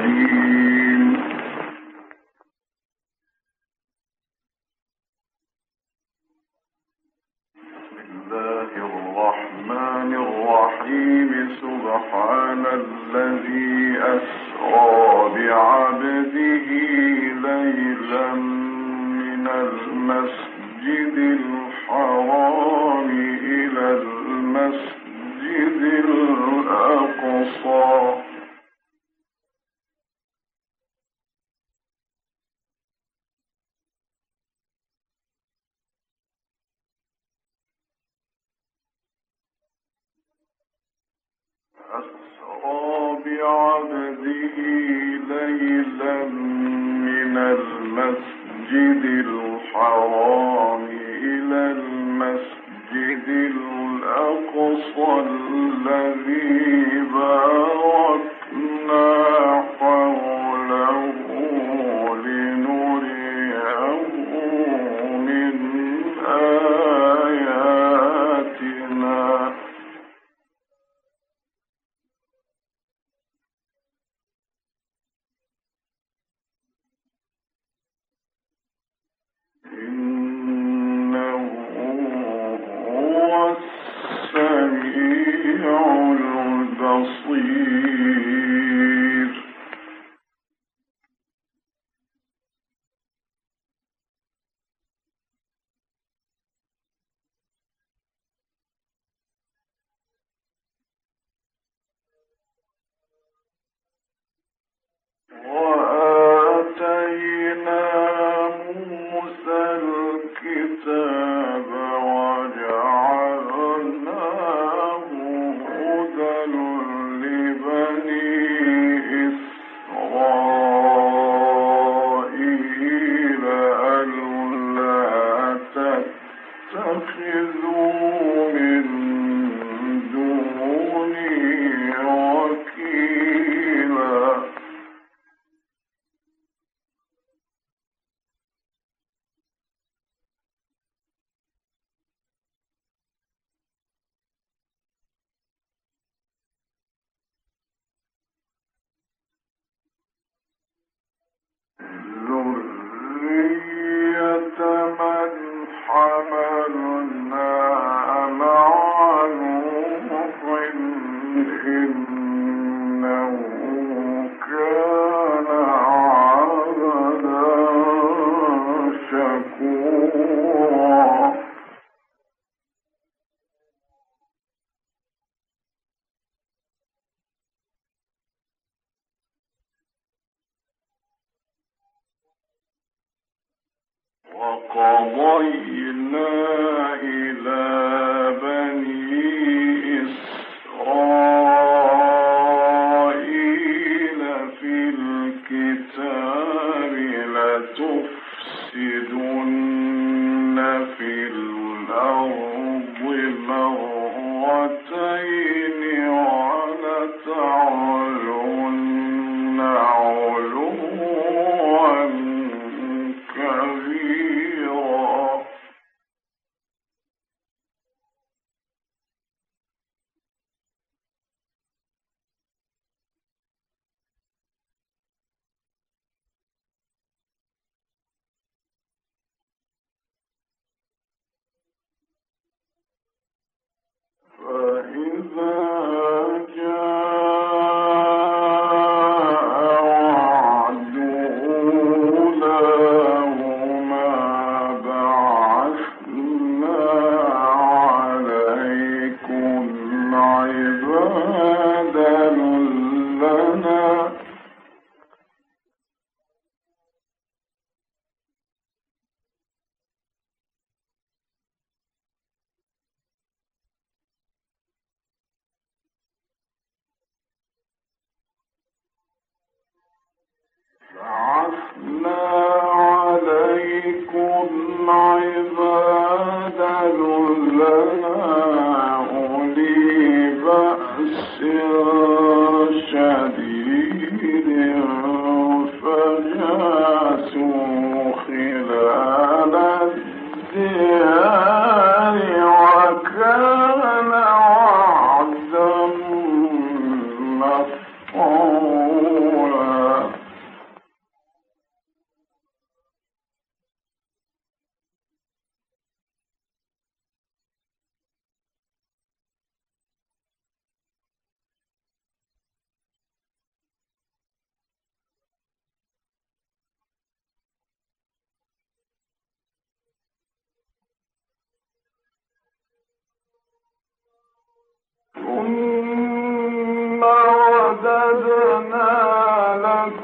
الرجيم thou sleep.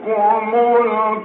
لكم الكرة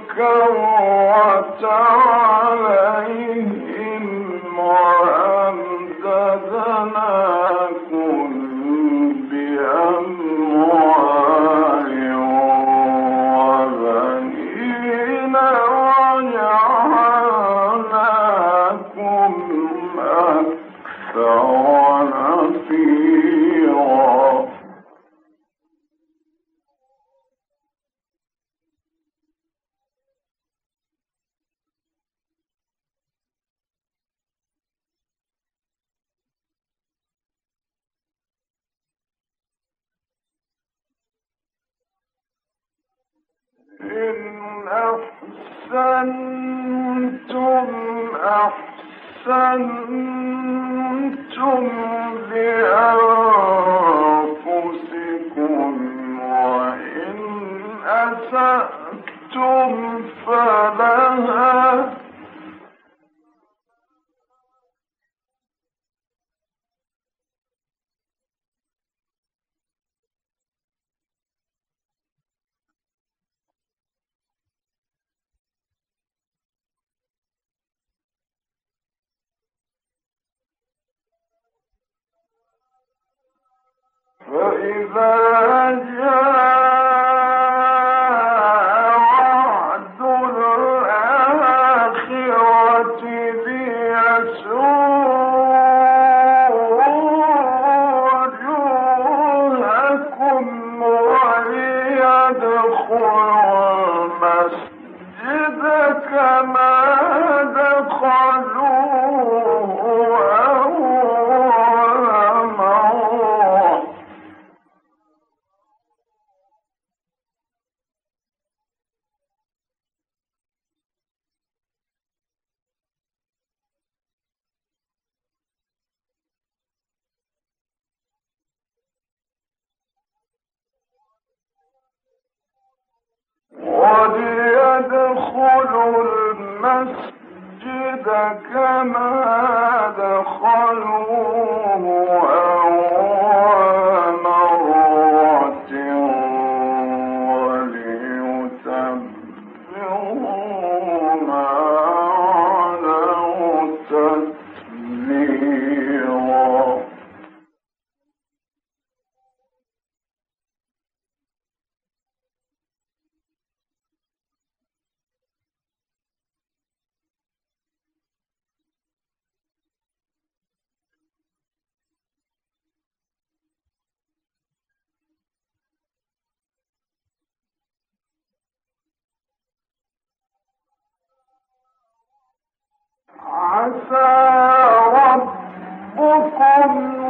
فإذا عسى ربكم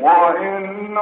وإن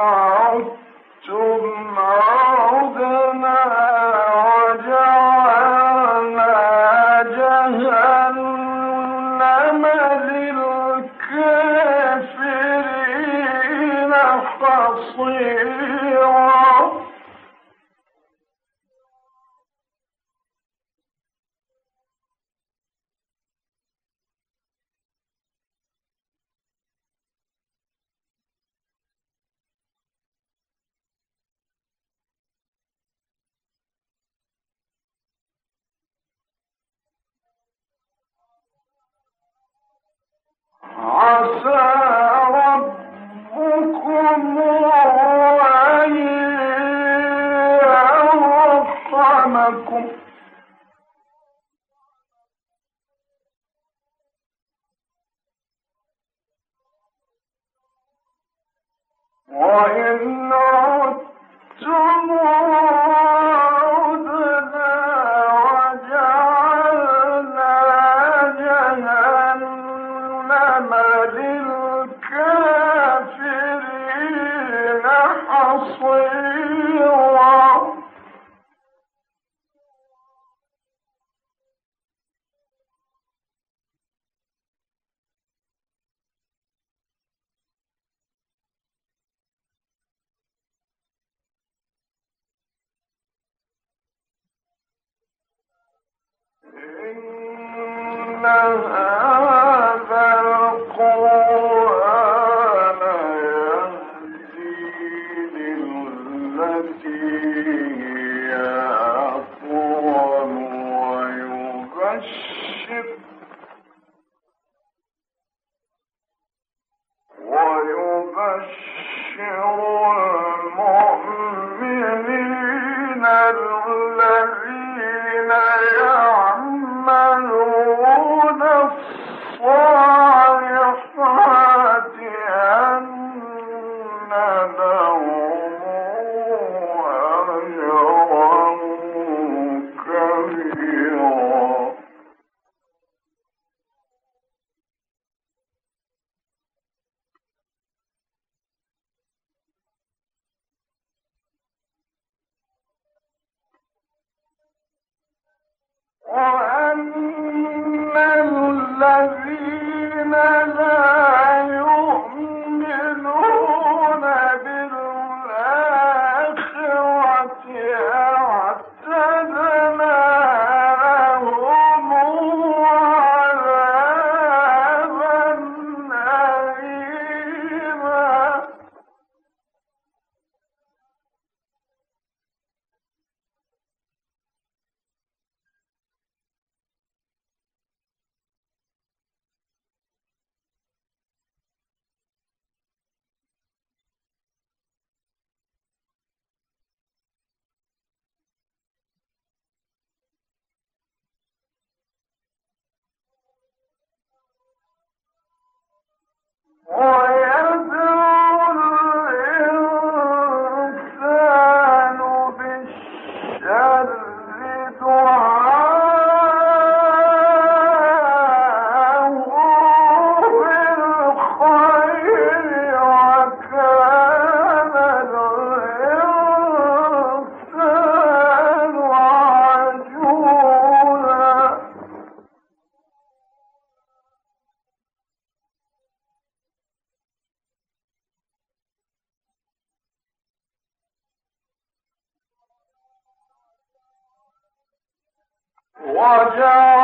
وأن لتبتغوا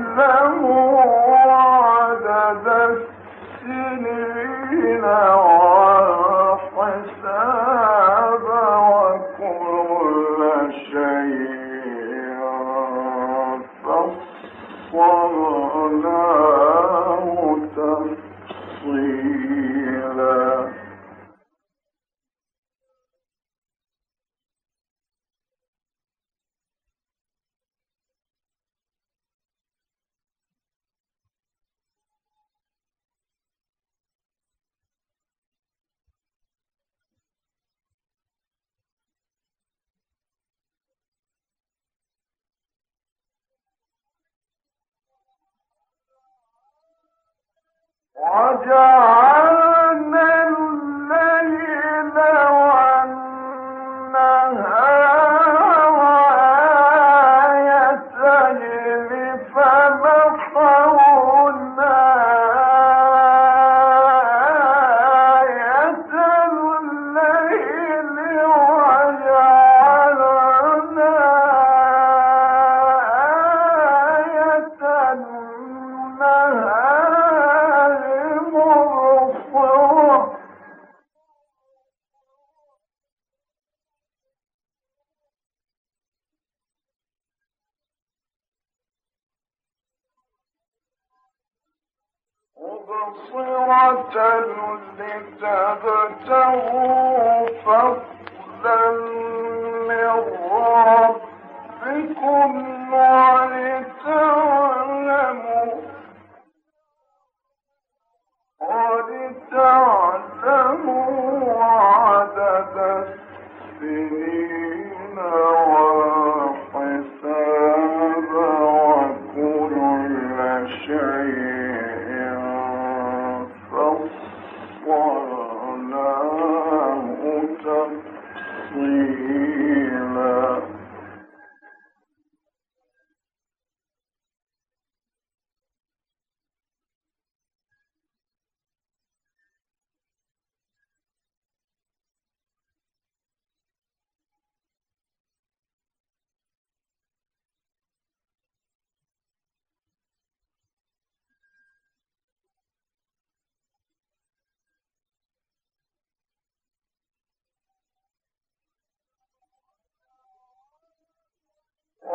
ولتعلموا عدد السنين والحساب وكل شيء فصلناه وجعل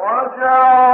مبصرة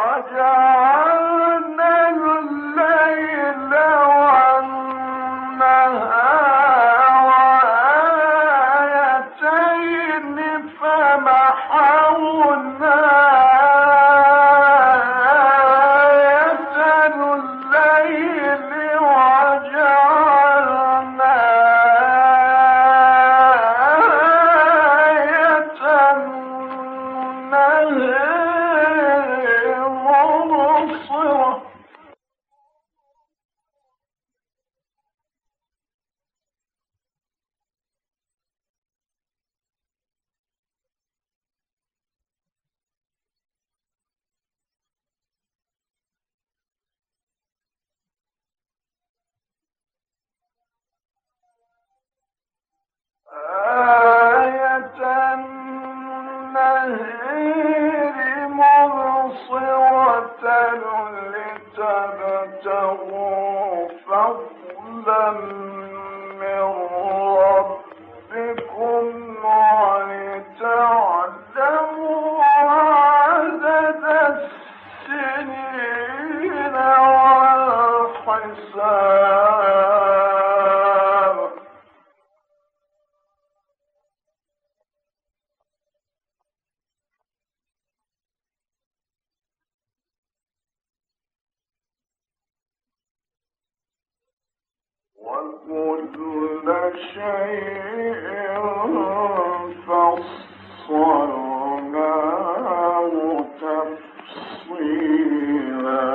وجعل Sweet.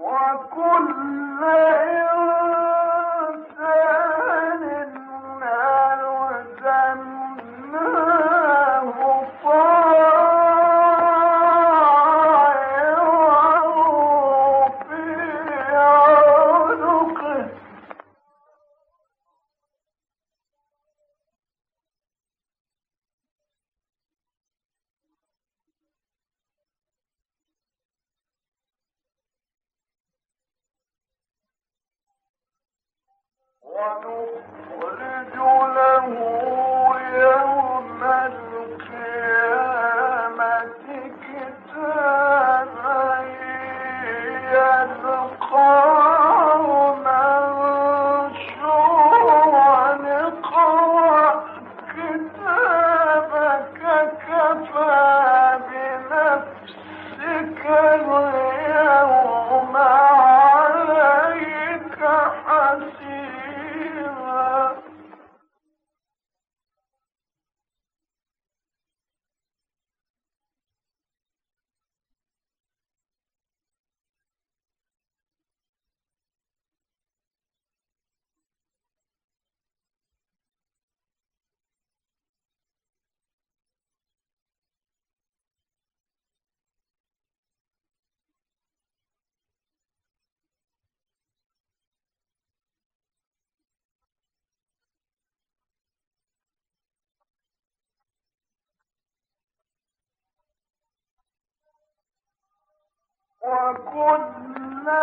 وكل Manu وكنا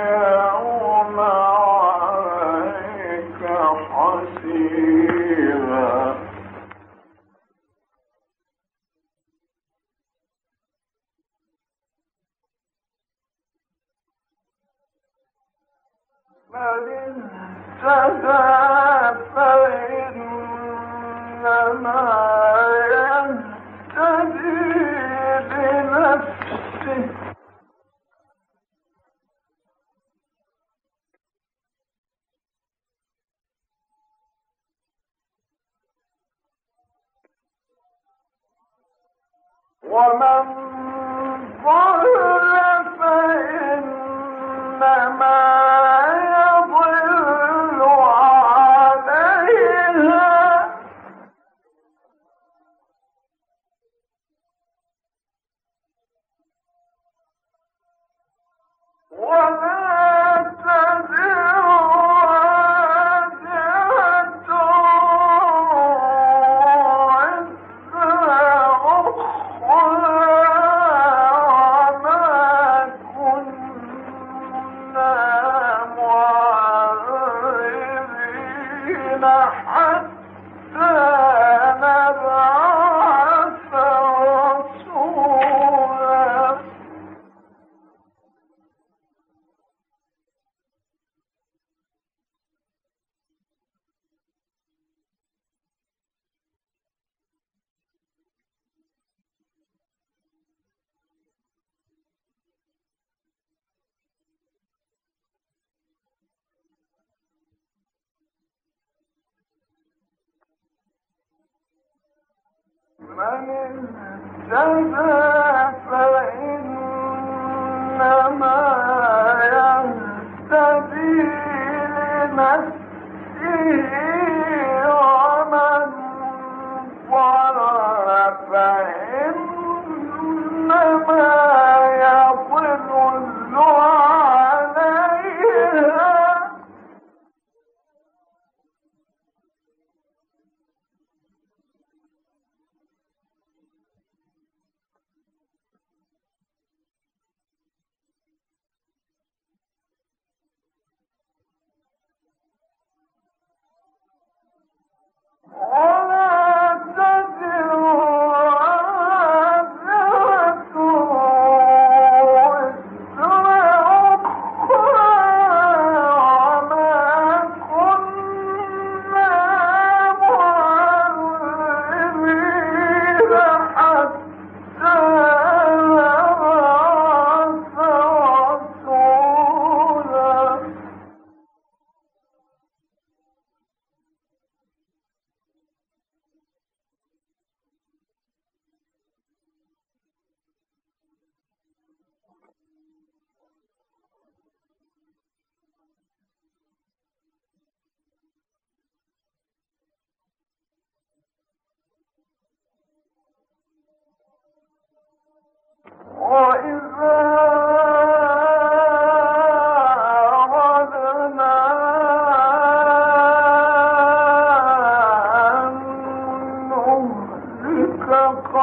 نهلك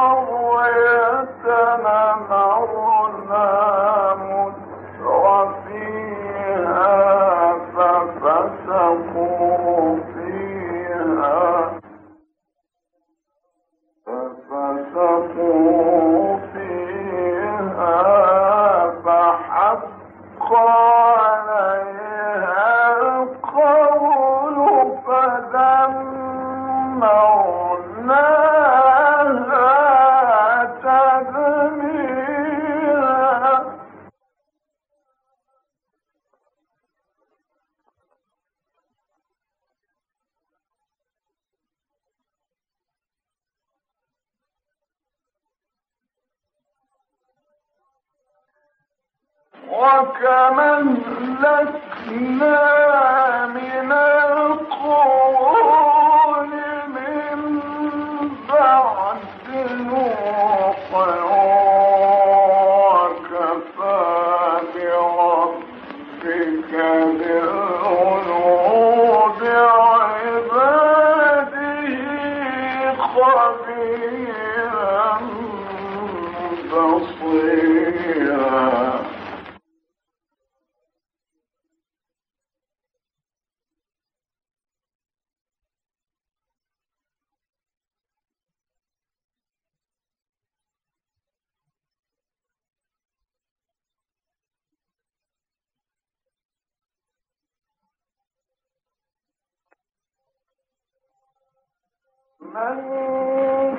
Money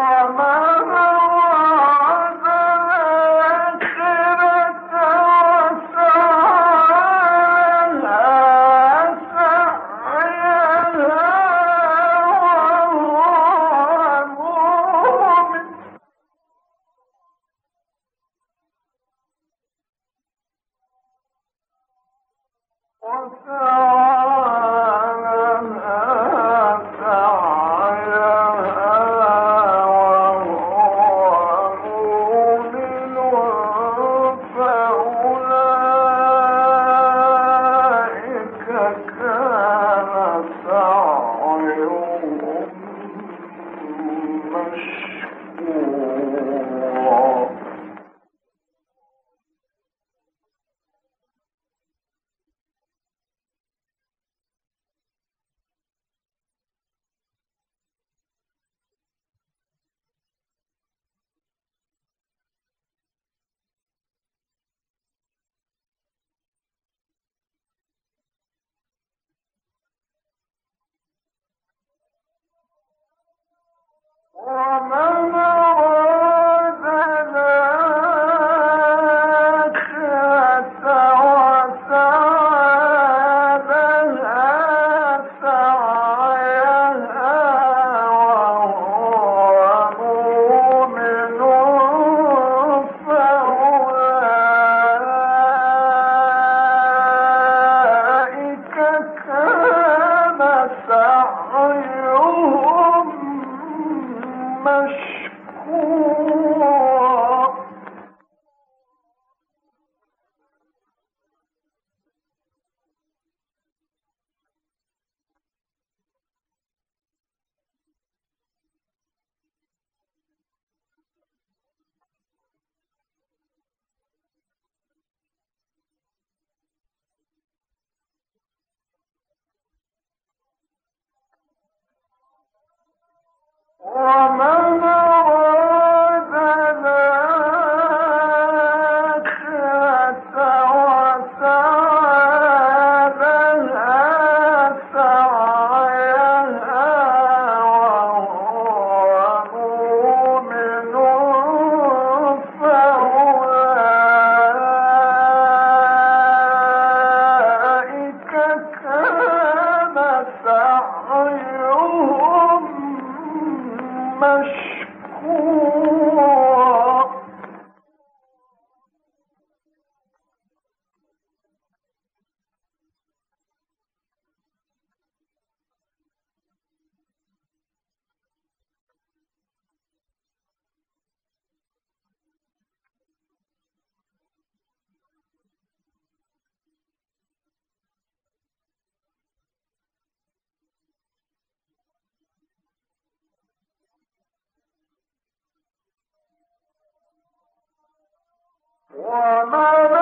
Oh, my. ومن ومن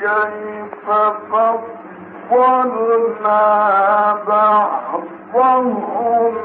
كيف فضلنا بعض فتقى